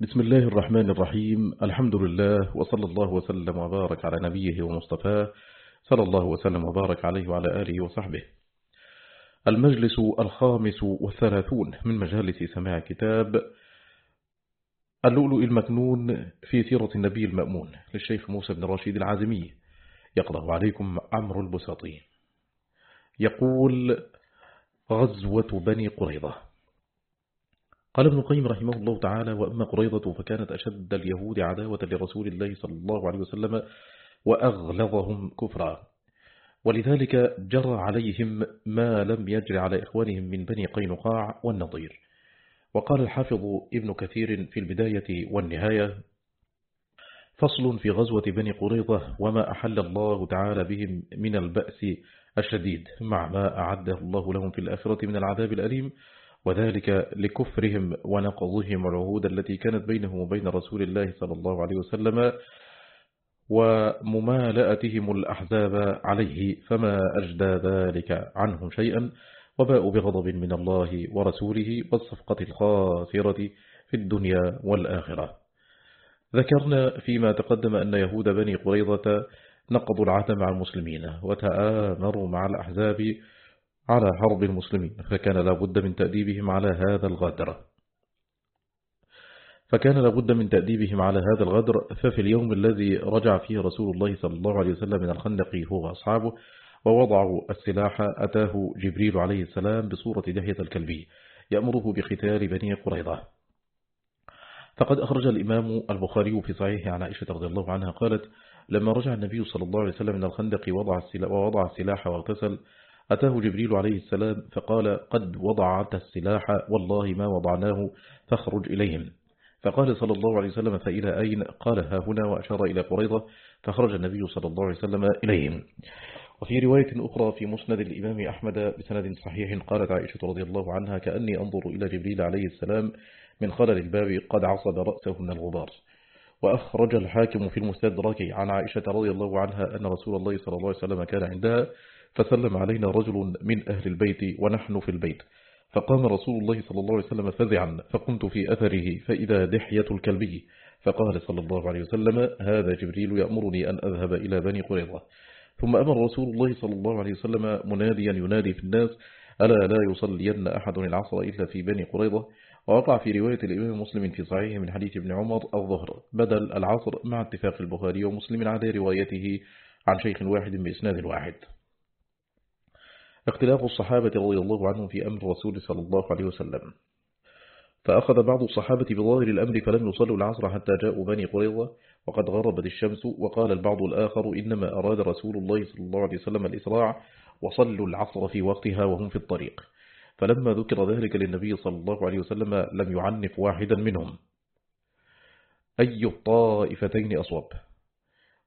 بسم الله الرحمن الرحيم. الحمد لله وصلى الله وسلم وبارك على نبيه ومصطفاه صلى الله وسلم وبارك عليه وعلى آله وصحبه. المجلس الخامس والثلاثون من مجالس سماع كتاب اللؤلؤ المكنون في سيرة النبي المأمون للشيخ موسى بن رشيد العازمي. يقرأ عليكم عمرو البساطي يقول غزوة بني قريظة. قال ابن القيم رحمه الله تعالى وأما قريظة فكانت أشد اليهود عداوة لرسول الله صلى الله عليه وسلم وأغلظهم كفرا. ولذلك جرى عليهم ما لم يجر على إخوانهم من بني قينقاع والنضير. وقال الحافظ ابن كثير في البداية والنهاية فصل في غزوة بني قريظة وما أحل الله تعالى بهم من البأس الشديد مع ما أعده الله لهم في الآخرة من العذاب الأليم وذلك لكفرهم ونقضهم العهود التي كانت بينهم وبين رسول الله صلى الله عليه وسلم وممالأتهم الأحزاب عليه فما أجدى ذلك عنهم شيئا. وباءوا بغضب من الله ورسوله والصفقة الخاسرة في الدنيا والآخرة. ذكرنا فيما تقدم أن يهود بني قريظة نقضوا العهد مع المسلمين وتآمروا مع الأحزاب على حرب المسلمين فكان لابد من تأديبهم على هذا الغدر. فكان لابد من تأديبهم على هذا الغدر ففي اليوم الذي رجع فيه رسول الله صلى الله عليه وسلم من الخندق هو أصحابه ووضعوا السلاح أتاه جبريل عليه السلام بصورة دهية الكلبي يأمره بختار بني قريظة. فقد أخرج الإمام البخاري في صحيح عن عائشة رضي الله عنها قالت لما رجع النبي صلى الله عليه وسلم من الخندق ووضع السلاح, ووضع السلاح واغتسل أتاه جبريل عليه السلام فقال قد وضعت السلاح والله ما وضعناه فاخرج إليهم. فقال صلى الله عليه وسلم فإلى أين؟ قال ها هنا وأشار إلى قريضة فخرج النبي صلى الله عليه وسلم إليهم. وفي رواية أخرى في مسند الإمام أحمد بسند صحيح قالت عائشة رضي الله عنها كأني أنظر إلى جبريل عليه السلام من خلل الباب قد عصب رأسه من الغبار. وأخرج الحاكم في المستدرك عن عائشة رضي الله عنها أن رسول الله صلى الله عليه وسلم كان عندها فسلم علينا رجل من أهل البيت ونحن في البيت. فقام رسول الله صلى الله عليه وسلم فزعا فقمت في أثره فإذا دحية الكلبي فقال صلى الله عليه وسلم هذا جبريل يأمرني أن أذهب إلى بني قريظة. ثم أمر رسول الله صلى الله عليه وسلم مناديا ينادي في الناس ألا لا يصلين أحد العصر إلا في بني قريظة؟ ووقع في رواية الإمام مسلم في صحيح من حديث ابن عمر الظهر بدل العصر مع اتفاق البخاري ومسلم على روايته عن شيخ واحد بإسناد واحد. اختلاف الصحابة رضي الله عنهم في أمر الرسول صلى الله عليه وسلم. فأخذ بعض الصحابة بظاهر الأمر فلم يصلوا العصر حتى جاءوا بني قريظة وقد غربت الشمس وقال البعض الآخر إنما أراد رسول الله صلى الله عليه وسلم الإسراع وصلوا العصر في وقتها وهم في الطريق. فلما ذكر ذلك للنبي صلى الله عليه وسلم لم يعنف واحدا منهم. أي الطائفتين أصوب؟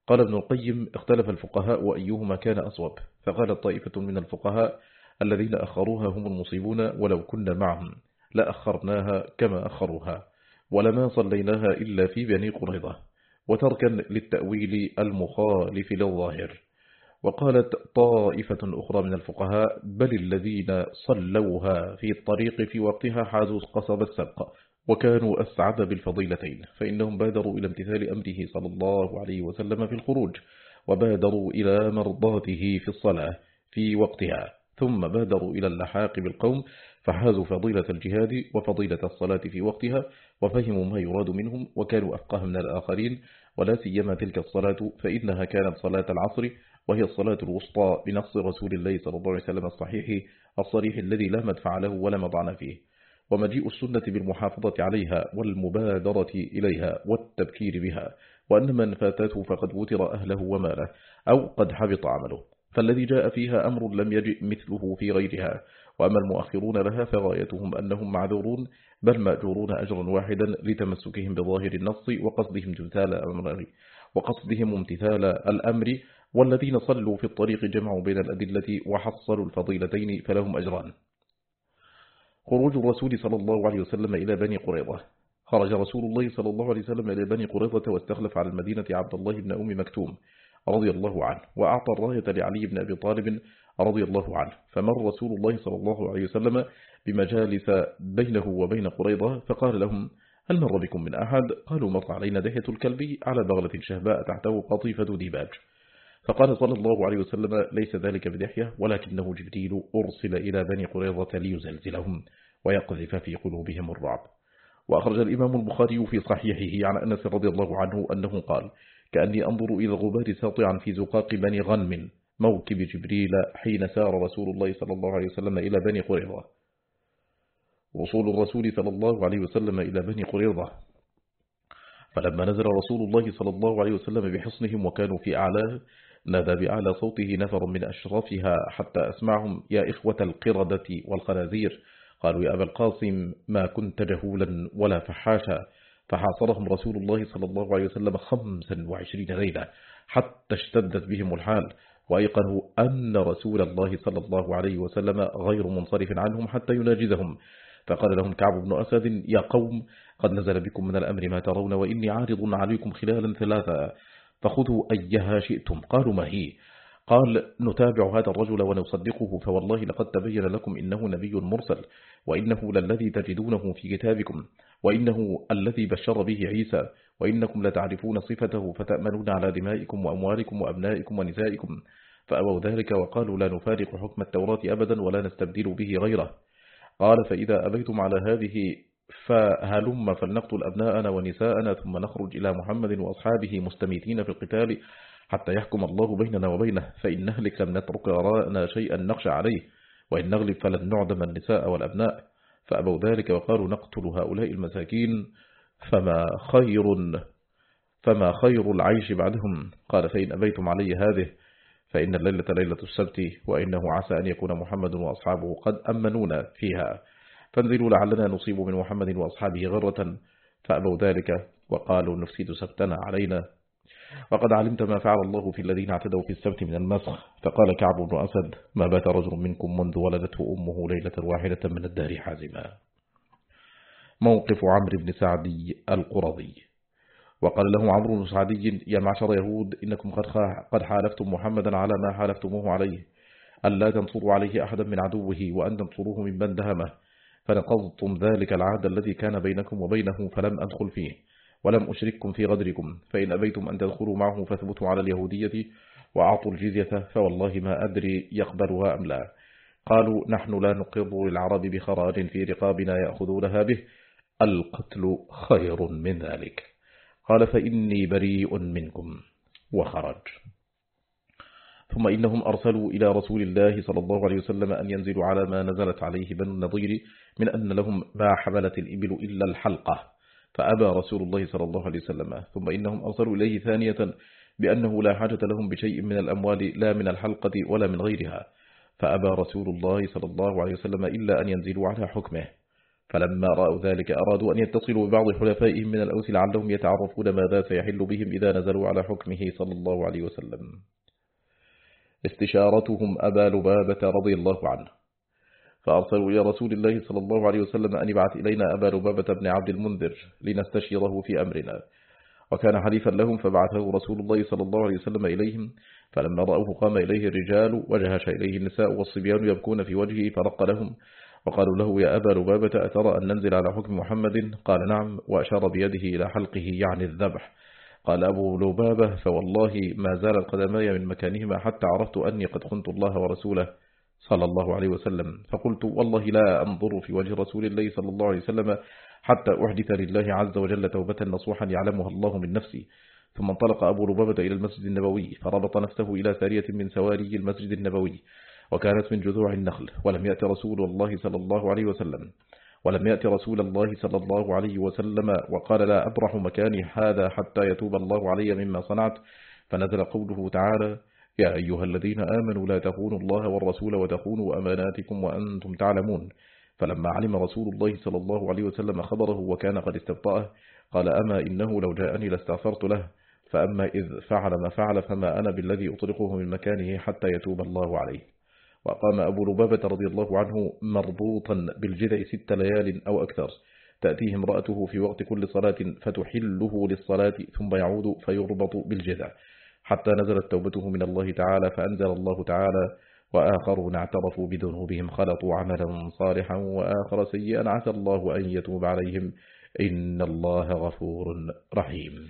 قال ابن القيم اختلف الفقهاء وأيهما كان أصوب. فقالت طائفة من الفقهاء الذين أخروها هم المصيبون ولو كنا معهم لأخرناها كما أخروها ولما صليناها إلا في بني قريضة وتركا للتأويل المخالف للظاهر. وقالت طائفة أخرى من الفقهاء بل الذين صلوها في الطريق في وقتها حازوا قصب السبق وكانوا أسعد بالفضيلتين فإنهم بادروا إلى امتثال أمره صلى الله عليه وسلم في الخروج وبادروا إلى مرضاته في الصلاة في وقتها ثم بادروا إلى اللحاق بالقوم فحازوا فضيلة الجهاد وفضيلة الصلاة في وقتها وفهموا ما يراد منهم وكانوا أفقه من الآخرين ولا سيما تلك الصلاة فإنها كانت صلاة العصر وهي الصلاة الوسطى بنص رسول الله صلى الله عليه وسلم الصحيح الصريح الذي لا مدفع له ولا مضعن فيه. ومجيء السنة بالمحافظة عليها والمبادرة إليها والتبكير بها وأن من فاتته فقد وتر أهله وماله أو قد حبط عمله. فالذي جاء فيها أمر لم يجئ مثله في غيرها. وأما المؤخرون لها فغايتهم أنهم معذورون بل مأجورون أجرا واحدا لتمسكهم بظاهر النص وقصدهم امتثال أمره وقصدهم امتثال الأمر. والذين صلوا في الطريق جمعوا بين الأدلة وحصلوا الفضيلتين فلهم أجران. خروج الرسول صلى الله عليه وسلم إلى بني قريظة. خرج رسول الله صلى الله عليه وسلم إلى بني قريظة واستخلف على المدينة عبد الله بن أم مكتوم رضي الله عنه وأعطى الراية لعلي بن أبي طالب رضي الله عنه. فمر رسول الله صلى الله عليه وسلم بمجالس بينه وبين قريظة فقال لهم هل مر بكم من أحد؟ قالوا مر علينا دهية الكلب على بغلة شهباء تحته قطيفة ديباج. فقال صلى الله عليه وسلم ليس ذلك بدحية ولكنه جبريل أرسل إلى بني قريظة ليزلزلهم ويقذف في قلوبهم الرعب. وأخرج الإمام البخاري في صحيحه عن أنس رضي الله عنه أنه قال كأني أنظر إلى الغبار ساطعا في زقاق بني غنم موكب جبريل حين سار رسول الله صلى الله عليه وسلم إلى بني قريظة. وصول الرسول صلى الله عليه وسلم إلى بني قريظة. فلما نزل رسول الله صلى الله عليه وسلم بحصنهم وكانوا في أعلاه نادى بأعلى صوته نفر من أشرافها حتى أسمعهم يا إخوة القردة والخنازير. قالوا يا أبا القاسم ما كنت جهولا ولا فحاشا. فحاصرهم رسول الله صلى الله عليه وسلم خمسا وعشرين ليلة حتى اشتدت بهم الحال وأيقنوا أن رسول الله صلى الله عليه وسلم غير منصرف عنهم حتى يناجزهم. فقال لهم كعب بن أسد يا قوم قد نزل بكم من الأمر ما ترون وإني عارض عليكم خلالا ثلاثة. فخذوا أيها شئتم. قالوا ما هي؟ قال نتابع هذا الرجل ونصدقه فوالله لقد تبين لكم إنه نبي مرسل وإنه للذي تجدونه في كتابكم وإنه الذي بشر به عيسى وإنكم لتعرفون صفته فتأمنون على دمائكم وأموالكم وأبنائكم ونسائكم. فأبوا ذلك وقالوا لا نفارق حكم التوراة أبدا ولا نستبدل به غيره. قال فإذا أبيتم على هذه فهلم فلنقتل أبناءنا ونساءنا ثم نخرج إلى محمد وأصحابه مستميتين في القتال حتى يحكم الله بيننا وبينه فإن نهلك لم نترك وراءنا شيئا نخشى عليه وإن نغلب فلن نعدم النساء والأبناء. فأبوا ذلك وقالوا نقتل هؤلاء المساكين فما خير فما خير العيش بعدهم؟ قال فإن أبيتم علي هذه فإن الليلة ليلة السبت وإنه عسى أن يكون محمد وأصحابه قد أمنون فيها. فانزلوا لعلنا نصيب من محمد وأصحابه غرة فأبوا ذلك وقالوا نفسد سبتنا علينا. وقد علمت ما فعل الله في الذين اعتدوا في السبت من المسخ فقال كعب بن أسد ما بات رجل منكم منذ ولدته أمه ليلة واحدة من الدار حازما. موقف عمرو بن سعدي القرضي. وقال له عمرو بن سعدي يا معشر يهود إنكم قد حالفتم محمدا على ما حالفتموه عليه. ألا تنصروا عليه أحدا من عدوه وأن تنصروه من من دهمه. فنقضتم ذلك العهد الذي كان بينكم وبينه فلم أدخل فيه ولم أشرككم في غدركم فإن أبيتم أن تدخلوا معه فاثبتوا على اليهودية وأعطوا الجزية فوالله ما أدري يقبلها أم لا. قالوا نحن لا نقر للعرب بخراج في رقابنا يأخذونها به القتل خير من ذلك. قال فإني بريء منكم وخرج. ثم إنهم أرسلوا إلى رسول الله صلى الله عليه وسلم أن ينزلوا على ما نزلت عليه بنو النضير من أن لهم ما حملت الإبل إلا الحلقة. فأبى رسول الله صلى الله عليه وسلم. ثم إنهم أرسلوا إليه ثانية بأنه لا حاجة لهم بشيء من الأموال لا من الحلقة ولا من غيرها. فأبى رسول الله صلى الله عليه وسلم إلا أن ينزلوا على حكمه. فلما رأوا ذلك أرادوا أن يتصلوا ببعض حلفائهم من الأوس لعلهم يتعرفون ماذا سيحل بهم إذا نزلوا على حكمه صلى الله عليه وسلم. استشارتهم أبا لبابة رضي الله عنه. فأرسلوا إلى رسول الله صلى الله عليه وسلم أن يبعث إلينا أبا لبابة بن عبد المنذر لنستشيره في أمرنا. وكان حليفا لهم فبعثه رسول الله صلى الله عليه وسلم إليهم فلما رأوه قام إليه الرجال وجهش إليه النساء والصبيان يبكون في وجهه فرق لهم وقالوا له يا أبا لبابة أترى أن ننزل على حكم محمد؟ قال نعم وأشار بيده إلى حلقه يعني الذبح. قال أبو لبابة فوالله ما زال القدماي من مكانهما حتى عرفت أني قد خنت الله ورسوله. صلى الله عليه وسلم. فقلت والله لا أنظر في وجه رسول الله صلى الله عليه وسلم حتى أحدث لله عز وجل توبة نصوحا يعلمها الله من نفسي. ثم انطلق أبو لبابة إلى المسجد النبوي فربط نفسه إلى سارية من سواري المسجد النبوي وكانت من جذوع النخل. ولم يأتي رسول الله صلى الله عليه وسلم. ولم يأتي رسول الله صلى الله عليه وسلم وقال لا أبرح مكاني هذا حتى يتوب الله علي مما صنعت. فنزل قوله تعالى يا أيها الذين آمنوا لا تخونوا الله والرسول وتخونوا أماناتكم وأنتم تعلمون. فلما علم رسول الله صلى الله عليه وسلم خبره وكان قد استبطأه قال أما إنه لو جاءني لاستغفرت له فأما إذ فعل ما فعل فما أنا بالذي أطرقه من مكانه حتى يتوب الله عليه. وقام أبو لبابة رضي الله عنه مربوطا بالجذع ست ليال أو أكثر. تأتيه امرأته في وقت كل صلاة فتحله للصلاة ثم يعود فيربط بالجذع. حتى نزلت توبته من الله تعالى فأنزل الله تعالى وآخرون اعترفوا بذنوبهم خلطوا عملا صالحا وآخر سيئا عسى الله أن يتوب عليهم. إن الله غفور رحيم.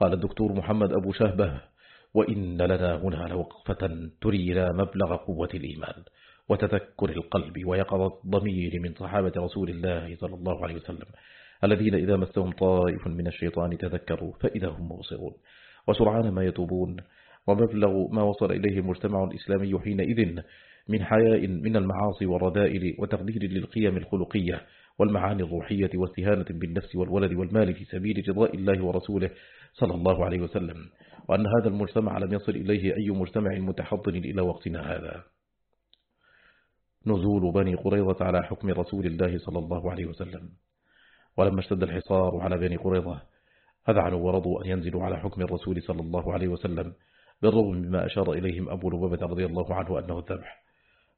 قال الدكتور محمد أبو شهبة وإن لنا هنا لوقفة ترينا مبلغ قوة الإيمان وتذكر القلب ويقظة الضمير من صحابة رسول الله صلى الله عليه وسلم الذين إذا مسهم طائف من الشيطان تذكروا فإذا هم مبصرون. وسرعان ما يتوبون ومبلغ ما وصل إليه المجتمع الإسلامي حينئذ من حياء من المعاصي والرذائل وتقدير للقيم الخلقية والمعاني الروحية واستهانة بالنفس والولد والمال في سبيل رضاء الله ورسوله صلى الله عليه وسلم وأن هذا المجتمع لم يصل إليه أي مجتمع متحضن إلى وقتنا هذا. نزول بني قريظة على حكم رسول الله صلى الله عليه وسلم. ولما اشتد الحصار على بني قريظة أذعنوا ورضوا أن ينزلوا على حكم الرسول صلى الله عليه وسلم بالرغم مما أشار إليهم أبو لبابة رضي الله عنه أنه الذبح.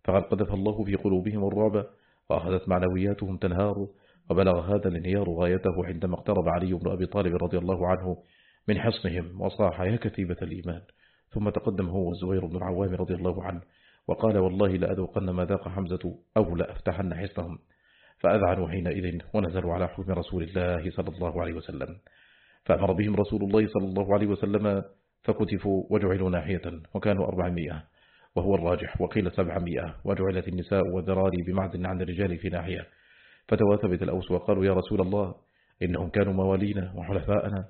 فقد قذف الله في قلوبهم الرعب وأخذت معنوياتهم تنهار وبلغ هذا الانهيار غايته عندما اقترب علي بن أبي طالب رضي الله عنه من حصنهم وصاح يا كتيبة الإيمان. ثم تقدم هو الزبير بن العوام رضي الله عنه وقال والله لأذوقن ما ذاق حمزة أو لأفتحن حصنهم. فأذعنوا حينئذ ونزلوا على حكم رسول الله صلى الله عليه وسلم. فأمر بهم رسول الله صلى الله عليه وسلم فكتفوا وجعلوا ناحية وكانوا أربعمائة وهو الراجح وقيل سبعمائة وجعلت النساء والذراري بمعدن عن الرجال في ناحية. فتواثبت الأوس وقالوا يا رسول الله إنهم كانوا موالينا وحلفاءنا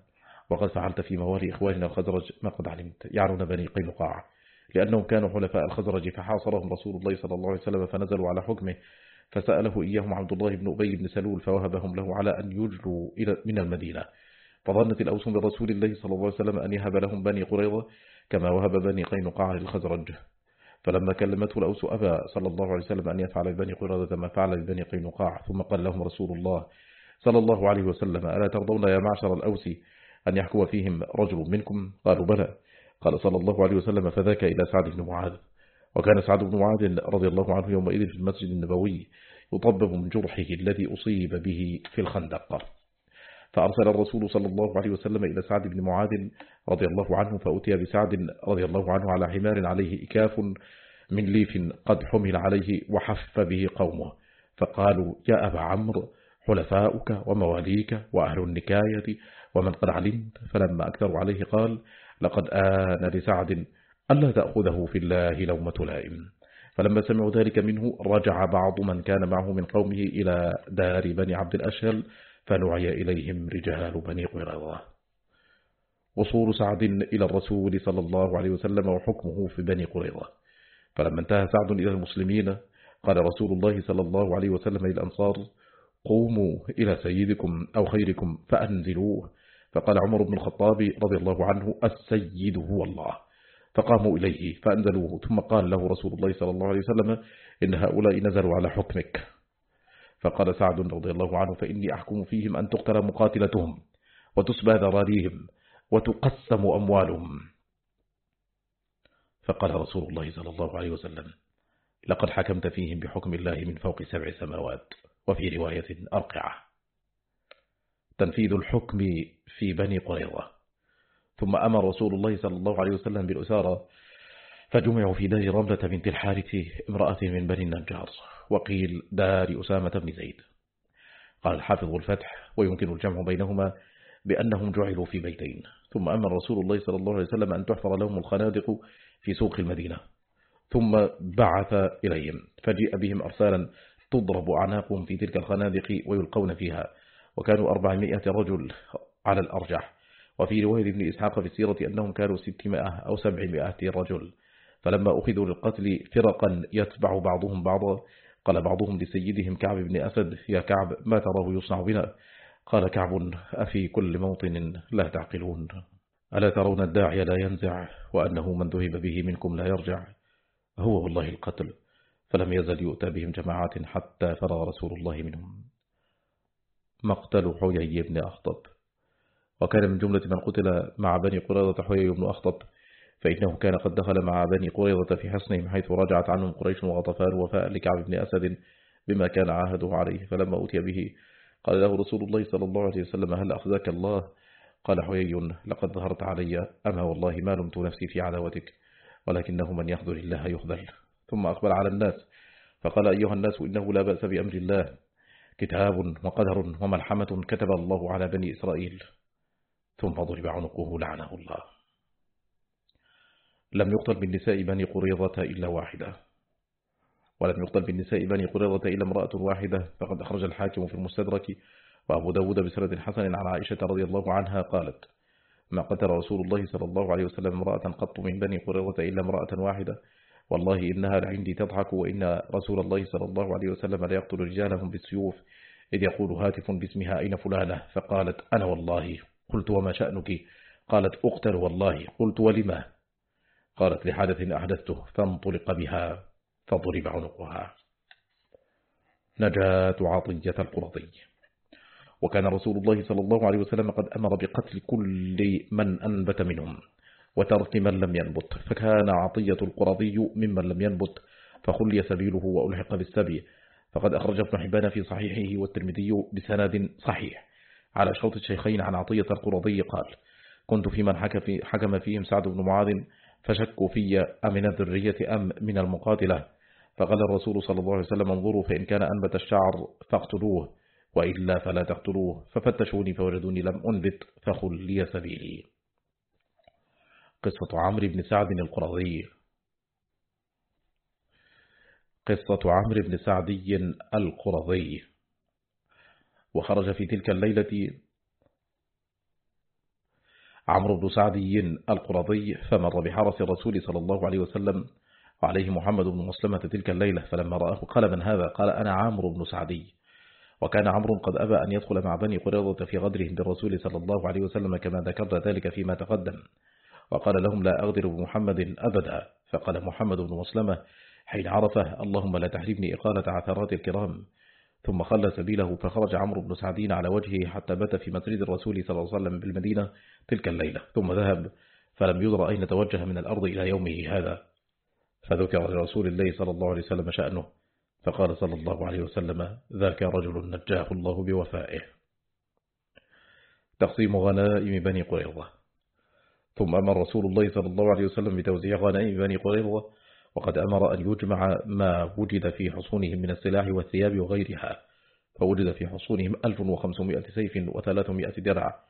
وقد فعلت في موالي إخواننا الخزرج ما قد علمت يعنون بني قينقاع. لأنهم كانوا حلفاء الخزرج فحاصرهم رسول الله صلى الله عليه وسلم فنزلوا على حكمه فسأله إياهم عبد الله بن أبي بن سلول فوهبهم له على أن يجلوا من المدينة. فظنت الأوس برسول الله صلى الله عليه وسلم أن يهب لهم بني قريظة كما وهب بني قينقاع للخزرج. فلما كلمته الأوس أبى صلى الله عليه وسلم أن يفعل بني قريظة ما فعل ببني قينقاع ثم قال لهم رسول الله صلى الله عليه وسلم ألا ترضون يا معشر الأوس أن يحكم فيهم رجل منكم؟ قالوا بلى. قال صلى الله عليه وسلم فذاك إلى سعد بن معاذ. وكان سعد بن معاذ رضي الله عنه يومئذ في المسجد النبوي يطبب من جرحه الذي أصيب به في الخندق. فأرسل الرسول صلى الله عليه وسلم إلى سعد بن معاذ رضي الله عنه فأتي بسعد رضي الله عنه على حمار عليه إكاف من ليف قد حمل عليه وحف به قومه. فقالوا يا أبا عمرو حلفاؤك ومواليك وأهل النكاية ومن قد علمت. فلما أكثر عليه قال لقد آن لسعد ألا تأخذه في الله لومة لائم. فلما سمعوا ذلك منه رجع بعض من كان معه من قومه إلى دار بني عبد الأشهل فنعي إليهم رجال بني قرظة وصول سعد إلى الرسول صلى الله عليه وسلم وحكمه في بني قريظة. فلما انتهى سعد إلى المسلمين قال رسول الله صلى الله عليه وسلم للأنصار قوموا إلى سيدكم أو خيركم فأنزلوه. فقال عمر بن الخطاب رضي الله عنه السيد هو الله. فقاموا إليه فأنزلوه. ثم قال له رسول الله صلى الله عليه وسلم إن هؤلاء نزلوا على حكمك. فقال سعد رضي الله عنه فإني أحكم فيهم أن تقتل مقاتلتهم وتسبى ذراريهم وتقسم أموالهم. فقال رسول الله صلى الله عليه وسلم لقد حكمت فيهم بحكم الله من فوق سبع سماوات وفي رواية أرقعة. تنفيذ الحكم في بني قريظة. ثم أمر رسول الله صلى الله عليه وسلم بالأسارة فجمعوا في دار رملة بنت الحارث امرأة من بني النجار. وقيل دار أسامة بن زيد. قال الحافظ الفتح ويمكن الجمع بينهما بأنهم جعلوا في بيتين. ثم أمر رسول الله صلى الله عليه وسلم أن تحفر لهم الخنادق في سوق المدينة. ثم بعث إليهم. فجيء بهم أرسالا تضرب أعناقهم في تلك الخنادق ويلقون فيها. وكانوا أربعمائة رجل على الأرجح. وفي رواية ابن إسحاق في السيرة أنهم كانوا ستمائة أو سبعمائة رجل. فلما أخذوا للقتل فرقا يتبع بعضهم بعضا قال بعضهم لسيدهم كعب بن أسد يا كعب ما تراه يصنع بنا؟ قال كعب أفي كل موطن لا تعقلون. ألا ترون الداعي لا ينزع وأنه من ذهب به منكم لا يرجع؟ هو والله القتل فلم يزل يؤتى بهم جماعات حتى فرغ رسول الله منهم. مقتل حيي بن أخطب. وكان من جملة من قتل مع بني قريظة حيي بن أخطب. فإنه كان قد دخل مع بني قريظة في حصنهم حيث رجعت عنهم قريش وغطفان وفاء لكعب بن أسد بما كان عاهده عليه فلما أتي به قال له رسول الله صلى الله عليه وسلم هل أخذك الله؟ قال حيي لقد ظهرت علي أما والله ما لمت نفسي في عداوتك ولكنه من يخذل الله يخذل. ثم أقبل على الناس فقال أيها الناس إنه لا بأس بأمر الله كتاب وقدر وملحمة كتب الله على بني إسرائيل. ثم ضرب عنقه لعنه الله. لم يقتل بالنساء بني قريضة إلا واحدة. ولم يقتل بالنساء بني قريضة إلا امرأة واحدة. فقد أخرج الحاكم في المستدرك وأبو داود بسرد حسن عن عائشة رضي الله عنها قالت ما قتل رسول الله صلى الله عليه وسلم امرأة قط من بني قريضة إلا امرأة واحدة؟ والله إنها لعندي تضحك وإن رسول الله صلى الله عليه وسلم لا يقتل رجالهم بالسيوف إذ يقول هاتف باسمها أين فلانة؟ فقالت أنا والله. قلت وما شأنك؟ قالت أقتل والله. قلت ولما؟ قالت لحدث أحدثته فانطلق بها فضرب عنقها. نجاة عطية القرطي. وكان رسول الله صلى الله عليه وسلم قد أمر بقتل كل من أنبت منهم وترك من لم ينبت. فكان عطية القرضي ممن لم ينبت فخلي سبيله وألحق بالسبي. فقد أخرج ابن حبان في صحيحه والترمذي بسند صحيح. على شرط الشيخين عن عطية القرضي قال كنت في من حكم فيهم سعد بن معاذ فشكوا في أمن الذرية أم من المقاتلة؟ فقال الرسول صلى الله عليه وسلم انظروا فإن كان أنبت الشعر فاقتلوه وإلا فلا تقتلوه ففتشوني فوجدوني لم أنبت فخلي سبيلي. قصة عمرو بن سعد القرظي قصة عمرو بن سعدي القرظي وخرج في تلك الليلة عمرو بن سعدي القرظي فمر بحرس الرسول صلى الله عليه وسلم وعليه محمد بن مسلمة تلك الليلة فلما رآه قال من هذا؟ قال أنا عمرو بن سعدي وكان عمرو قد أبى أن يدخل مع بني قريظة في غدرهم بالرسول صلى الله عليه وسلم كما ذكرنا ذلك فيما تقدم. وقال لهم لا أغدر بمحمد أبدا. فقال محمد بن مسلمة حين عرفه اللهم لا تحرمني إقالة عثرات الكرام. ثم خلى سبيله فخرج عمرو بن سعدين على وجهه حتى بات في مسجد الرسول صلى الله عليه وسلم بالمدينة تلك الليلة. ثم ذهب فلم يدر أين توجه من الأرض إلى يومه هذا. فذكر لرسول الله صلى الله عليه وسلم شأنه فقال صلى الله عليه وسلم ذاك رجل نجاه الله بوفائه. تقسيم غنائم بني قريظة. ثم أمر رسول الله صلى الله عليه وسلم بتوزيع غنائم بني قريظة وقد أمر أن يجمع ما وجد في حصونهم من السلاح والثياب وغيرها فوجد في حصونهم 1500 سيف و300 درع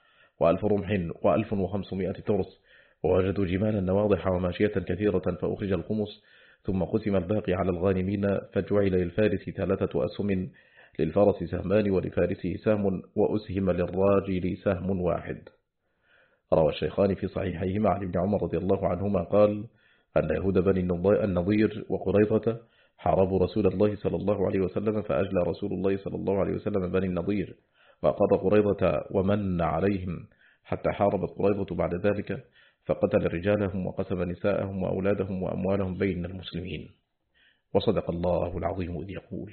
وألف رمح و1500 ترس ووجدوا جمالا نواضح وماشية كثيرة فأخرج الخمس ثم قسم الباقي على الغانمين فجعل للفارس ثلاثة أسهم للفرس سهمان ولفارسه سهم وأسهم للراجل سهم واحد. روى الشيخان في صحيحيهما عن ابن عمر رضي الله عنهما قال أن يهود بني النضير وقريضة حاربوا رسول الله صلى الله عليه وسلم فأجلى رسول الله صلى الله عليه وسلم بني النضير. وقضى قريضة ومن عليهم حتى حاربت قريضة بعد ذلك فقتل رجالهم وقسم نساءهم وأولادهم وأموالهم بين المسلمين. وصدق الله العظيم إذ يقول.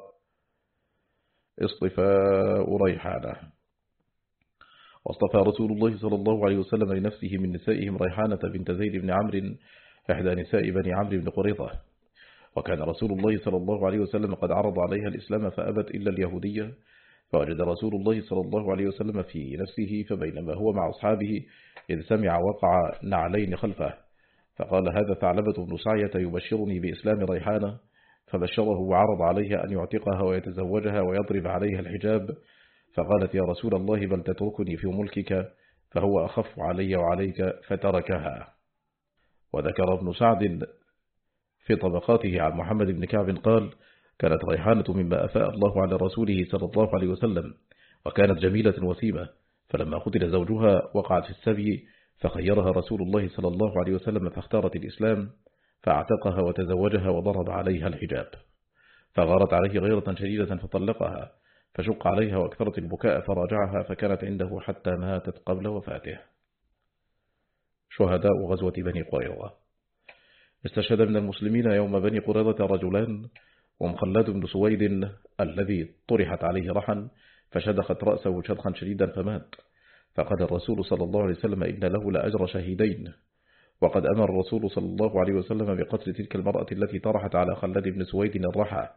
اصطفاء ريحانة. واصطفى رسول الله صلى الله عليه وسلم لنفسه من نسائهم ريحانة بنت زيد بن عمرو إحدى نساء بني عمرو بن قريظة. وكان رسول الله صلى الله عليه وسلم قد عرض عليها الإسلام فأبت إلا اليهودية. فوجد رسول الله صلى الله عليه وسلم في نفسه فبينما هو مع أصحابه إذ سمع وقع نعلين خلفه. فقال هذا ثعلبة بن سعية يبشرني بإسلام ريحانة فبشره وعرض عليه أن يعتقها ويتزوجها ويضرب عليها الحجاب فقالت يا رسول الله بل تتركني في ملكك فهو أخف علي وعليك فتركها. وذكر ابن سعد في طبقاته عن محمد بن كعب قال كانت ريحانة مما أفاء الله على رسوله صلى الله عليه وسلم وكانت جميلة وسيمة فلما قتل زوجها وقعت في السبي فخيرها رسول الله صلى الله عليه وسلم فاختارت الإسلام فاعتقها وتزوجها وضرب عليها الحجاب. فغارت عليه غيرة شديدة فطلقها فشق عليها وأكثرت البكاء فراجعها فكانت عنده حتى ماتت قبل وفاته. شهداء غزوة بني قريظة. استشهد من المسلمين يوم بني قريظة رجلان ومخلد بن سويد الذي طرحت عليه رحا فشدخت رأسه شدخا شديدا فمات. فقال الرسول صلى الله عليه وسلم إن له لأجر شهيدين. وقد أمر الرسول صلى الله عليه وسلم بقتل تلك المرأة التي طرحت على خلد بن سويد الرحى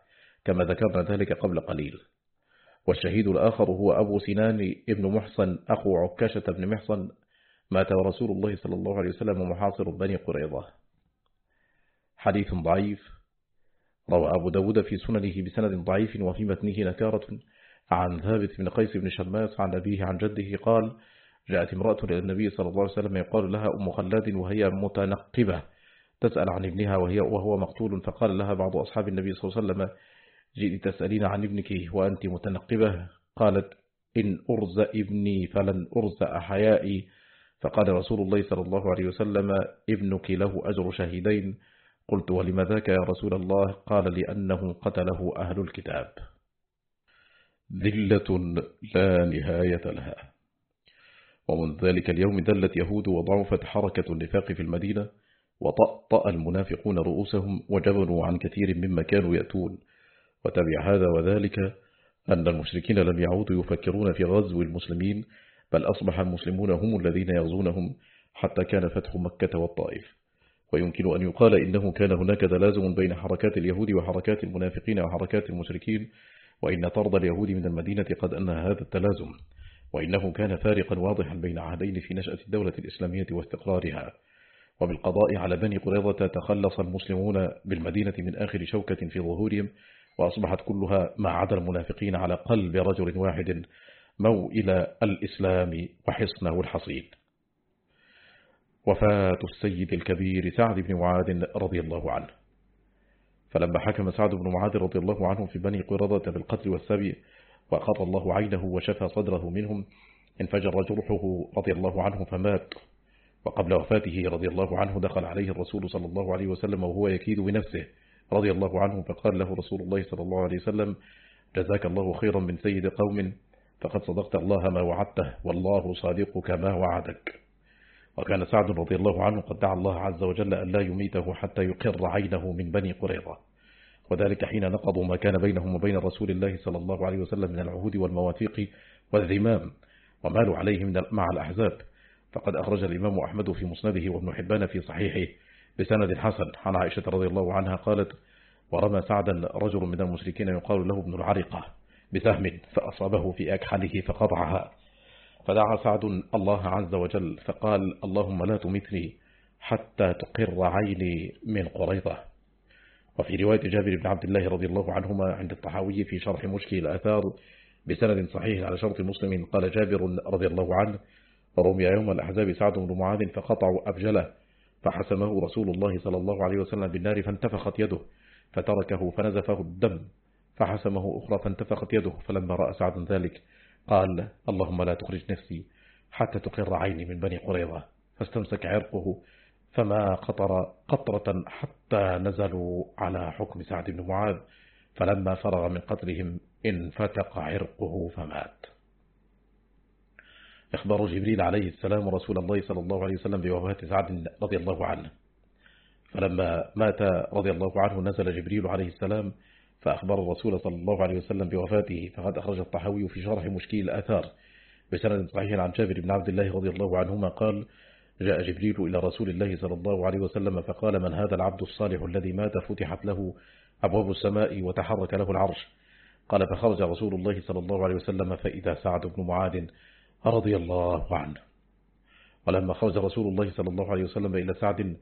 كما ذكرنا ذلك قبل قليل. والشهيد الآخر هو أبو سنان ابن محصن أخو عكاشة بن محصن مات رسول الله صلى الله عليه وسلم محاصر بني قريظة. حديث ضعيف. روى أبو داود في سننه بسند ضعيف وفي متنه نكارة عن ثابت بن قيس بن شماس عن أبيه عن جده قال جاءت امرأة إلى النبي صلى الله عليه وسلم يقال لها أم خلاد وهي متنقبة. تسأل عن ابنها وهي وهو مقتول فقال لها بعض أصحاب النبي صلى الله عليه وسلم جئت تسألين عن ابنك وأنت متنقبة؟ قالت إن أرز ابني فلن أرز أحيائي. فقال رسول الله صلى الله عليه وسلم ابنك له أجر شهيدين. قلت ولم ذاك يا رسول الله؟ قال لأنه قتله أهل الكتاب. ذلة لا نهاية لها. ومن ذلك اليوم دلت يهود وضعفت حركة النفاق في المدينة وطأطأ المنافقون رؤوسهم وجبنوا عن كثير مما كانوا يأتون. وتبع هذا وذلك أن المشركين لم يعودوا يفكرون في غزو المسلمين بل أصبح المسلمون هم الذين يغزونهم حتى كان فتح مكة والطائف. ويمكن أن يقال إنه كان هناك تلازم بين حركات اليهود وحركات المنافقين وحركات المشركين وإن طرد اليهود من المدينة قد أن هذا التلازم. وإنه كان فارقا واضحا بين عهدين في نشأة الدولة الإسلامية واستقرارها. وبالقضاء على بني قريظة تخلص المسلمون بالمدينة من آخر شوكة في ظهورهم وأصبحت كلها ما عدا المنافقين على قلب رجل واحد موئل الإسلام وحصنه الحصين. وفاة السيد الكبير سعد بن معاذ رضي الله عنه. فلما حكم سعد بن معاذ رضي الله عنه في بني قرضة بالقتل والسبي وقضى الله عينه وشفى صدره منهم انفجر جرحه رضي الله عنه فمات. وقبل وفاته رضي الله عنه دخل عليه الرسول صلى الله عليه وسلم وهو يكيد بنفسه رضي الله عنه فقال له رسول الله صلى الله عليه وسلم جزاك الله خيرا من سيد قوم فقد صدقت الله ما وعدته والله صادقك ما وعدك. وكان سعد رضي الله عنه قد دعا الله عز وجل أن لا يميته حتى يقر عينه من بني قريظة. وذلك حين نقضوا ما كان بينهم وبين رسول الله صلى الله عليه وسلم من العهود والمواثيق والذمام ومالوا عليه من مع الأحزاب. فقد أخرج الإمام أحمد في مسنده وابن حبان في صحيحه بسند حسن. عن عائشة رضي الله عنها قالت ورمى سعدا رجل من المشركين يقال له ابن العرقة بسهم فأصابه في أكحله فقطعها. فدعا سعد الله عز وجل فقال اللهم لا تمتني حتى تقر عيني من قريضة وفي رواية جابر بن عبد الله رضي الله عنهما عند الطحاوي في شرح مشكل الآثار بسند صحيح على شرط مسلم قال جابر رضي الله عنه رمي يوم الأحزاب سعد بن معاذ فقطعوا أبجله فحسمه رسول الله صلى الله عليه وسلم بالنار فانتفخت يده فتركه فنزفه الدم فحسمه أخرى فانتفخت يده فلما رأى سعد ذلك قال اللهم لا تخرج نفسي حتى تقر عيني من بني قريظة فاستمسك عرقه فما قطر قطرة حتى نزلوا على حكم سعد بن معاذ فلما فرغ من قتلهم انفتق عرقه فمات. إخبار جبريل عليه السلام رسول الله صلى الله عليه وسلم بوفاة سعد رضي الله عنه. فلما مات رضي الله عنه نزل جبريل عليه السلام فأخبر الرسول صلى الله عليه وسلم بوفاته فقد أخرج الطحاوي في شرح مشكيل الآثار. بسند صحيح عن جابر بن عبد الله رضي الله عنهما قال جاء جبريل إلى رسول الله صلى الله عليه وسلم فقال من هذا العبد الصالح الذي مات فتحت له أبواب السماء وتحرك له العرش؟ قال فخرج رسول الله صلى الله عليه وسلم فإذا سعد بن معاذ رضي الله عنه. ولما خرج رسول الله صلى الله عليه وسلم إلى سعد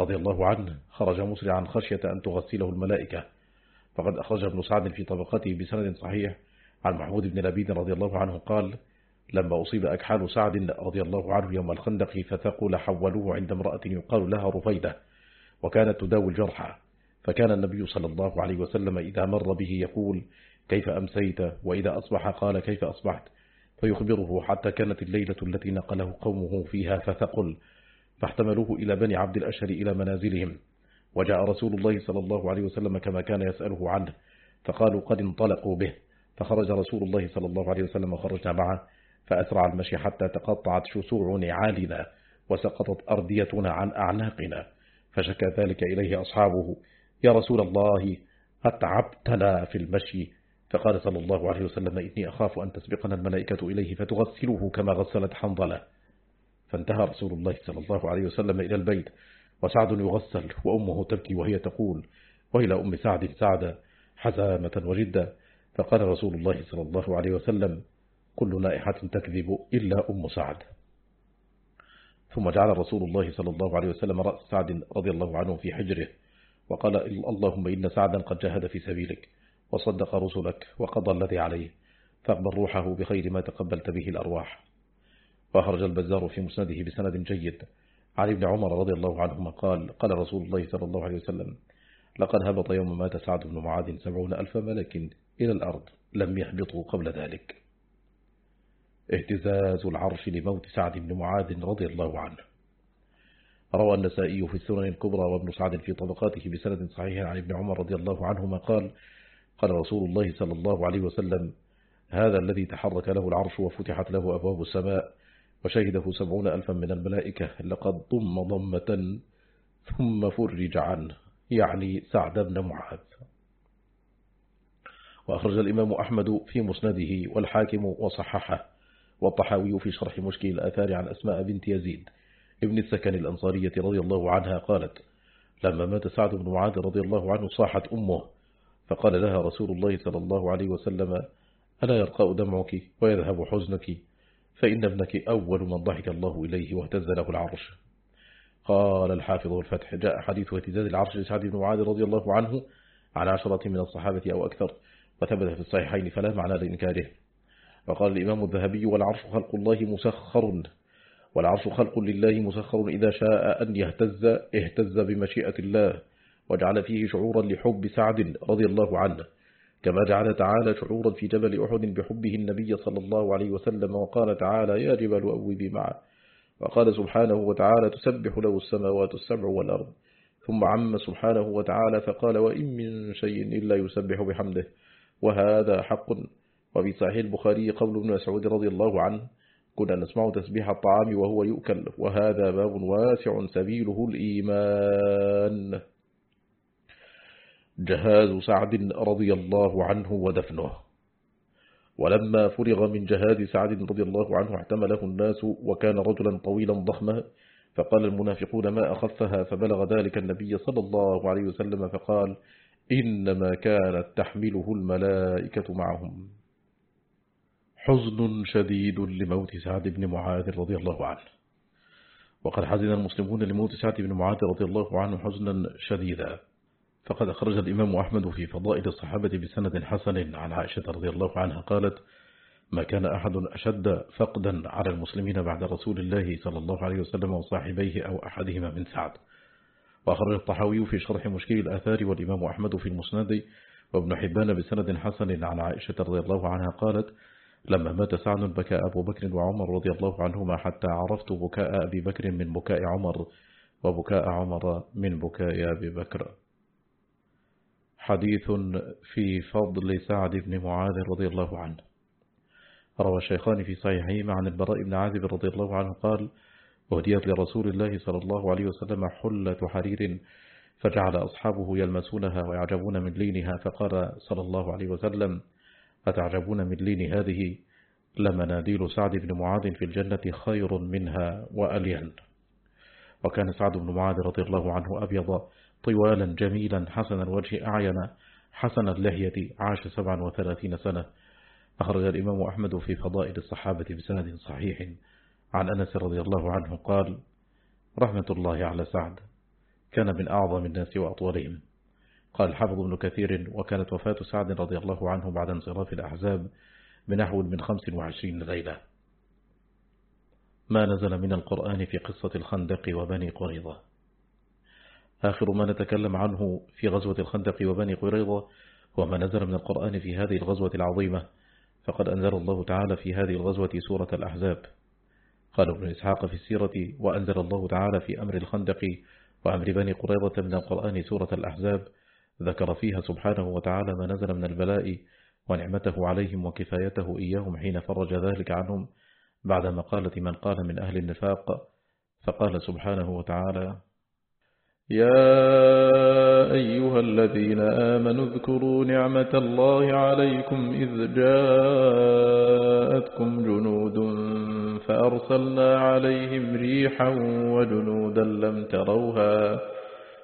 رضي الله عنه خرج مسرعا خشية أن تغسله الملائكة. فقد أخرج ابن سعد في طبقته بسند صحيح عن محمود بن لبيد رضي الله عنه قال لما أصيب أكحال سعد رضي الله عنه يوم الخندق فثقل حولوه عند امرأة يقال لها رفيدة وكانت تداوي الجرحى فكان النبي صلى الله عليه وسلم إذا مر به يقول كيف أمسيت وإذا أصبح قال كيف أصبحت. فيخبره حتى كانت الليلة التي نقله قومه فيها فثقل. فاحتملوه إلى بني عبد الأشهر إلى منازلهم. وجاء رسول الله صلى الله عليه وسلم كما كان يسأله عنه. فقالوا قد انطلقوا به. فخرج رسول الله صلى الله عليه وسلم وخرجنا معه. فأسرع المشي حتى تقطعت شسوع نعالنا وسقطت أرديتنا عن أعناقنا. فشكى ذلك إليه أصحابه. يا رسول الله أتعبتنا في المشي؟ فقال صلى الله عليه وسلم إني أخاف أن تسبقنا الملائكة إليه فتغسله كما غسلت حنظلة. فانتهى رسول الله صلى الله عليه وسلم إلى البيت. وسعد يغسل وأمه تبكي وهي تقول وإلى أم سعد سعد حزامة وجدة. فقال رسول الله صلى الله عليه وسلم كل نائحة تكذب إلا أم سعد. ثم جعل رسول الله صلى الله عليه وسلم رأس سعد رضي الله عنه في حجره وقال اللهم إن سعدا قد جاهد في سبيلك وصدق رسلك وقضى الذي عليه فاقبل روحه بخير ما تقبلت به الأرواح. وأخرج البزار في مسنده بسند جيد. عن ابن عمر رضي الله عنهما قال قال رسول الله صلى الله عليه وسلم لقد هبط يوم مات سعد بن معاذ سبعون ألف ملك إلى الأرض لم يهبطوا قبل ذلك. اهتزاز العرش لموت سعد بن معاذ رضي الله عنه. روى النسائي في السنن الكبرى وابن سعد في طبقاته بسند صحيح عن ابن عمر رضي الله عنهما قال قال رسول الله صلى الله عليه وسلم هذا الذي تحرك له العرش وفتحت له أبواب السماء وشهده سبعون ألفا من الملائكة لقد ضم ضمة ثم فرج عنه. يعني سعد بن معاذ. وأخرج الإمام أحمد في مسنده والحاكم وصححه. والطحاوي في شرح مشكل الآثار عن أسماء بنت يزيد ابن السكن الأنصارية رضي الله عنها قالت لما مات سعد بن معاذ رضي الله عنه صاحت أمه فقال لها رسول الله صلى الله عليه وسلم ألا يرقى دمعك ويذهب حزنك فإن ابنك أول من ضحك الله إليه واهتز له العرش. قال الحافظ الفتح جاء حديث اهتزاز العرش لسعد بن معاذ رضي الله عنه على عشرة من الصحابة أو أكثر وثبت في الصحيحين فلا معنى لإنكاره. وقال الإمام الذهبي والعرش خلق الله مسخر والعرش خلق لله مسخر إذا شاء أن يهتز اهتز بمشيئة الله وجعل فيه شعورا لحب سعد رضي الله عنه كما جعل تعالى شعورا في جبل أحد بحبه النبي صلى الله عليه وسلم وقال تعالى يا جبل أوبي معه وقال سبحانه وتعالى تسبح له السماوات السبع والأرض ثم عم سبحانه وتعالى فقال وإن من شيء إلا يسبح بحمده وهذا حق. وفي صحيح البخاري قول ابن مسعود رضي الله عنه كنا نسمع تسبيح الطعام وهو يؤكل وهذا باب واسع سبيله الإيمان. جهاز سعد رضي الله عنه ودفنه. ولما فرغ من جهاد سعد رضي الله عنه احتمله الناس وكان رجلا طويلا ضخما فقال المنافقون ما أخفها؟ فبلغ ذلك النبي صلى الله عليه وسلم فقال إنما كانت تحمله الملائكة معهم. حزن شديد لموت سعد بن معاذ رضي الله عنه. وقد حزن المسلمون لموت سعد بن معاذ رضي الله عنه حزنا شديدا. فقد أخرج الإمام أحمد في فضائل الصحابة بسند حسن عن عائشة رضي الله عنها قالت ما كان أحد أشد فقدا على المسلمين بعد رسول الله صلى الله عليه وسلم وصاحبيه أو أحدهما من سعد وأخرج الطحاوي في شرح مشكل الآثار والإمام أحمد في المسند. وابن حبان بسند حسن عن عائشة رضي الله عنها قالت لما مات سعد بكى أبو بكر وعمر رضي الله عنهما حتى عرفت بكاء أبي بكر من بكاء عمر وبكاء عمر من بكاء أبي بكر. حديث في فضل سعد بن معاذ رضي الله عنه. روى الشيخان في صحيحهما عن البراء بن عازب رضي الله عنه قال وهديت لرسول الله صلى الله عليه وسلم حلة حرير فجعل أصحابه يلمسونها ويعجبون من لينها فقال صلى الله عليه وسلم أتعجبون من لين هذه؟ لمناديل سعد بن معاذ في الجنة خير منها وألين. وكان سعد بن معاذ رضي الله عنه أبيض طوالا جميلا حسن الوجه أعين حسن اللهية عاش سبعا وثلاثين سنة. أخرج الإمام أحمد في فضائل الصحابة بسند صحيح. عن أنس رضي الله عنه قال رحمة الله على سعد. كان من أعظم الناس وأطولهم. قال الحافظ ابن كثير وكانت وفاة سعد رضي الله عنه بعد انصراف الأحزاب بنحو من خمس وعشرين ليلة. ما نزل من القرآن في قصة الخندق وبني قريظة. آخر ما نتكلم عنه في غزوة الخندق وبني قريظة هو ما نزل من القرآن في هذه الغزوة العظيمة. فقد أنزل الله تعالى في هذه الغزوة سورة الأحزاب. قال ابن إسحاق في السيرة وأنزل الله تعالى في أمر الخندق وأمر بني قريظة من القرآن سورة الأحزاب ذكر فيها سبحانه وتعالى ما نزل من البلاء ونعمته عليهم وكفايته إياهم حين فرج ذلك عنهم بعد مقالة من قال من أهل النفاق. فقال سبحانه وتعالى يا أيها الذين آمنوا اذكروا نعمة الله عليكم إذ جاءتكم جنود فأرسلنا عليهم ريحا وجنودا لم تروها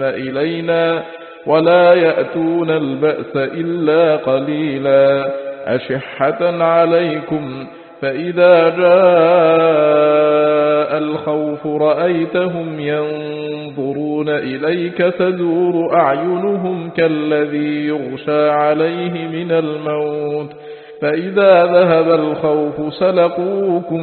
إلينا ولا يأتون البأس إلا قليلا أشحة عليكم فإذا جاء الخوف رأيتهم ينظرون إليك تدور أعينهم كالذي يغشى عليه من الموت فإذا ذهب الخوف سلقوكم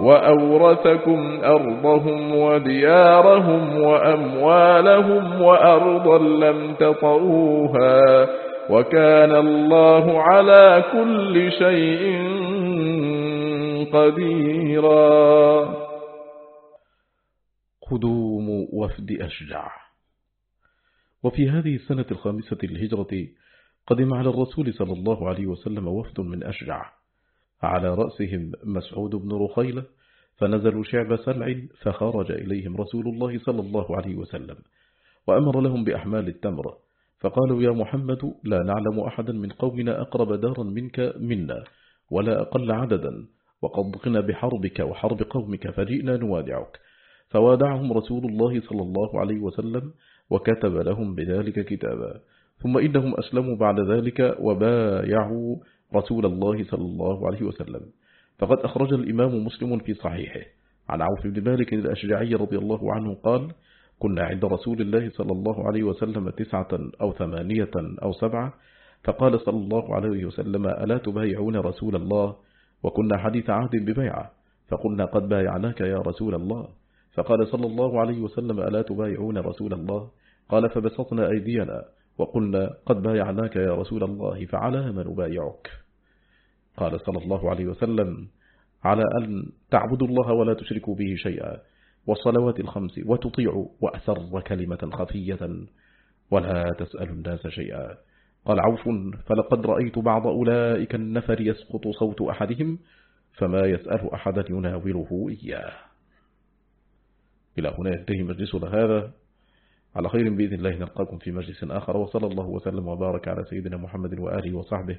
وأورثكم أرضهم وديارهم وأموالهم وأرضا لم تطعوها وكان الله على كل شيء قديرا. قدوم وفد أشجع. وفي هذه السنة الخامسة الهجرة قدم على الرسول صلى الله عليه وسلم وفد من أشجع. على رأسهم مسعود بن رخيلة فنزلوا شعب سلع فخرج إليهم رسول الله صلى الله عليه وسلم وأمر لهم بأحمال التمر فقالوا يا محمد لا نعلم أحدا من قومنا أقرب دارا منك منا ولا أقل عددا وقد ضقنا بحربك وحرب قومك فجئنا نوادعك. فوادعهم رسول الله صلى الله عليه وسلم وكتب لهم بذلك كتابا ثم إنهم أسلموا بعد ذلك وبايعوا رسول الله صلى الله عليه وسلم. فقد أخرج الإمام مسلم في صحيحه. عن عوف بن مالك الأشجعي رضي الله عنه قال كنا عند رسول الله صلى الله عليه وسلم تسعة أو ثمانية أو سبعة فقال صلى الله عليه وسلم ألا تبايعون رسول الله؟ وكنا حديث عهد ببيعة. فقلنا قد بايعناك يا رسول الله. فقال صلى الله عليه وسلم ألا تبايعون رسول الله؟ قال فبسطنا أيدينا. وقلنا قد بايعناك يا رسول الله فعلى من أبايعك قال صلى الله عليه وسلم على أن تعبدوا الله ولا تشركوا به شيئا والصلوات الخمس وتطيعوا وأسر كلمة خفية ولا تسأل الناس شيئا. قال عوف فلقد رأيت بعض أولئك النفر يسقط صوت أحدهم فما يسأل أحدا يناوله إياه. إلى هنا ينتهي مجلسنا هذا. على خير بإذن الله نلقاكم في مجلس آخر وصلى الله وسلم وبارك على سيدنا محمد وآله وصحبه